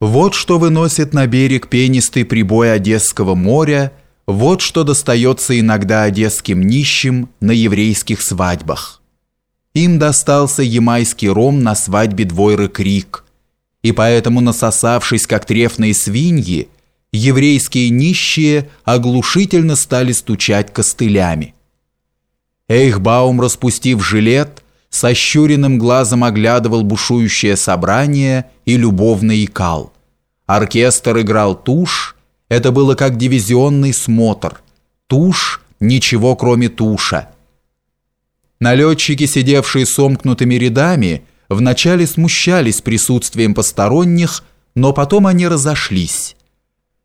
Вот что выносит на берег пенистый прибой Одесского моря, вот что достается иногда одесским нищим на еврейских свадьбах. Им достался ямайский ром на свадьбе Двойры Крик, и поэтому, насосавшись, как трефные свиньи, еврейские нищие оглушительно стали стучать костылями. Эйхбаум, распустив жилет, со щуренным глазом оглядывал бушующее собрание и любовно икал. Оркестр играл тушь, это было как дивизионный смотр. Тушь, ничего кроме туша. Налетчики, сидевшие сомкнутыми рядами, вначале смущались присутствием посторонних, но потом они разошлись.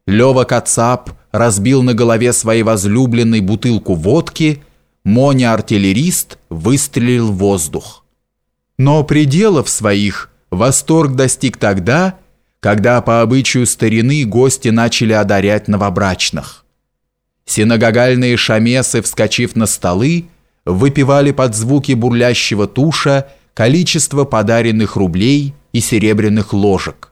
Лёва Кацап разбил на голове своей возлюбленной бутылку водки – Моня-артиллерист выстрелил в воздух. Но пределов своих восторг достиг тогда, когда по обычаю старины гости начали одарять новобрачных. Синагогальные шамесы, вскочив на столы, выпивали под звуки бурлящего туша количество подаренных рублей и серебряных ложек.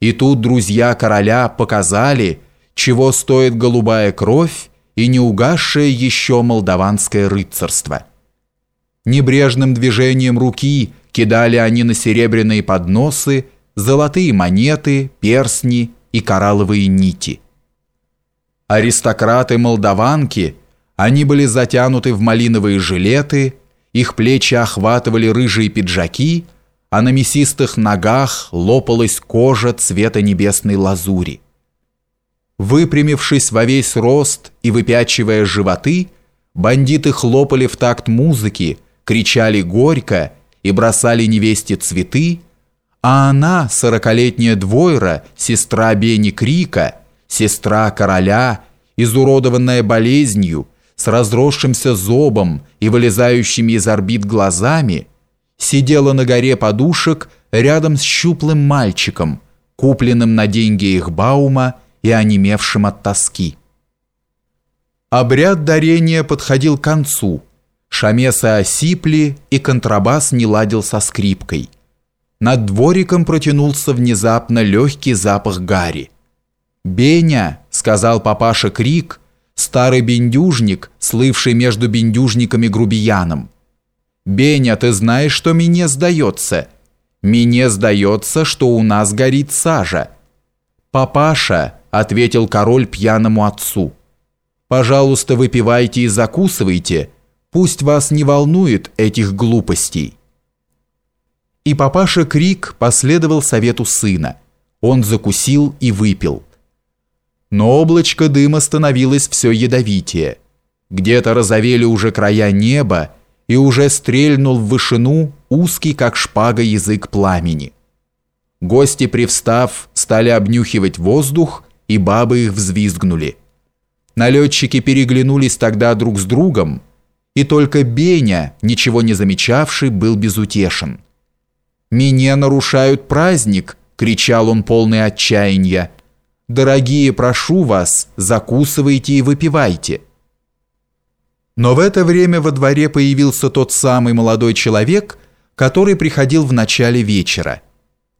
И тут друзья короля показали, чего стоит голубая кровь и не угасшее еще молдаванское рыцарство. Небрежным движением руки кидали они на серебряные подносы золотые монеты, перстни и коралловые нити. Аристократы-молдаванки, они были затянуты в малиновые жилеты, их плечи охватывали рыжие пиджаки, а на мясистых ногах лопалась кожа цвета небесной лазури. Выпрямившись во весь рост и выпячивая животы, бандиты хлопали в такт музыки, кричали горько и бросали невесте цветы, а она, сорокалетняя двойра, сестра Бени Крика, сестра короля, изуродованная болезнью, с разросшимся зобом и вылезающими из орбит глазами, сидела на горе подушек рядом с щуплым мальчиком, купленным на деньги их Баума и онемевшим от тоски. Обряд дарения подходил к концу. Шамесы осипли, и контрабас не ладил со скрипкой. Над двориком протянулся внезапно легкий запах гари. «Беня», — сказал папаша Крик, старый бендюжник, слывший между бендюжниками грубияном. «Беня, ты знаешь, что мне сдается? Мне сдается, что у нас горит сажа. Папаша, ответил король пьяному отцу. Пожалуйста, выпивайте и закусывайте, пусть вас не волнует этих глупостей. И папаша Крик последовал совету сына. Он закусил и выпил. Но облачко дыма становилось все ядовитее. Где-то разовели уже края неба, и уже стрельнул в вышину узкий, как шпага, язык пламени. Гости, привстав, стали обнюхивать воздух и бабы их взвизгнули. Налетчики переглянулись тогда друг с другом, и только Беня, ничего не замечавший, был безутешен. «Меня нарушают праздник!» — кричал он полный отчаяния. «Дорогие, прошу вас, закусывайте и выпивайте!» Но в это время во дворе появился тот самый молодой человек, который приходил в начале вечера.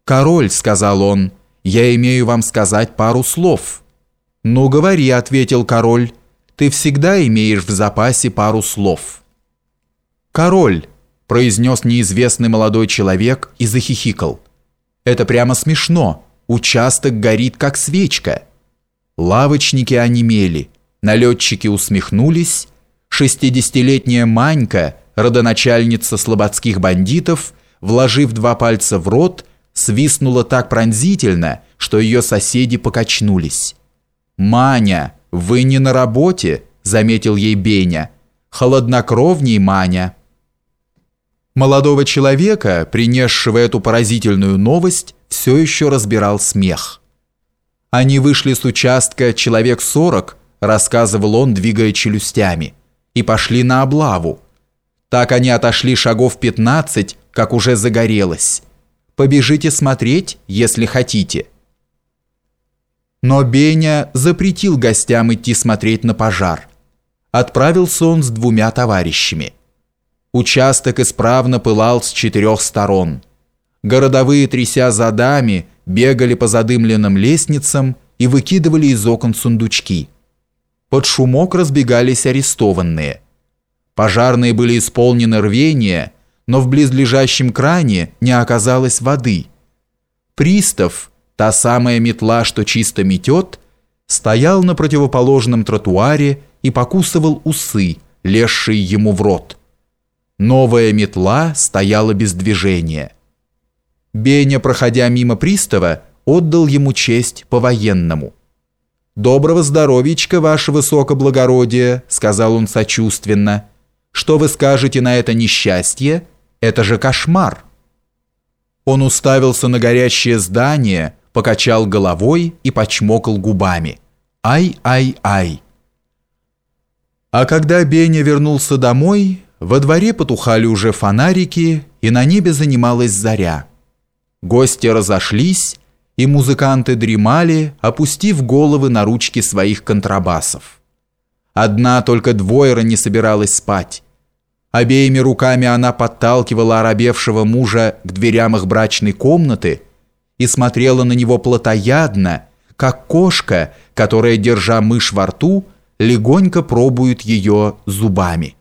«Король», — сказал он, — я имею вам сказать пару слов». «Ну, говори», — ответил король, — «ты всегда имеешь в запасе пару слов». «Король», — произнес неизвестный молодой человек и захихикал. «Это прямо смешно. Участок горит, как свечка». Лавочники онемели, налетчики усмехнулись, шестидесятилетняя Манька, родоначальница слободских бандитов, вложив два пальца в рот, свистнула так пронзительно, что ее соседи покачнулись. «Маня, вы не на работе», — заметил ей Беня. «Холоднокровней, Маня». Молодого человека, принесшего эту поразительную новость, все еще разбирал смех. Они вышли с участка «Человек сорок», рассказывал он, двигая челюстями, и пошли на облаву. Так они отошли шагов пятнадцать, как уже загорелось. Побежите смотреть, если хотите». Но Беня запретил гостям идти смотреть на пожар. Отправился он с двумя товарищами. Участок исправно пылал с четырех сторон. Городовые, тряся задами, бегали по задымленным лестницам и выкидывали из окон сундучки. Под шумок разбегались арестованные. Пожарные были исполнены рвения, но в близлежащем кране не оказалось воды. Пристав, та самая метла, что чисто метет, стоял на противоположном тротуаре и покусывал усы, лезшие ему в рот. Новая метла стояла без движения. Беня, проходя мимо пристава, отдал ему честь по-военному. «Доброго здоровичка, ваше высокоблагородие», — сказал он сочувственно. «Что вы скажете на это несчастье? Это же кошмар». Он уставился на горящее здание, покачал головой и почмокал губами. «Ай-ай-ай!» А когда Беня вернулся домой, во дворе потухали уже фонарики, и на небе занималась заря. Гости разошлись, и музыканты дремали, опустив головы на ручки своих контрабасов. Одна только двойра не собиралась спать. Обеими руками она подталкивала оробевшего мужа к дверям их брачной комнаты и смотрела на него плотоядно, как кошка, которая, держа мышь во рту, легонько пробует ее зубами.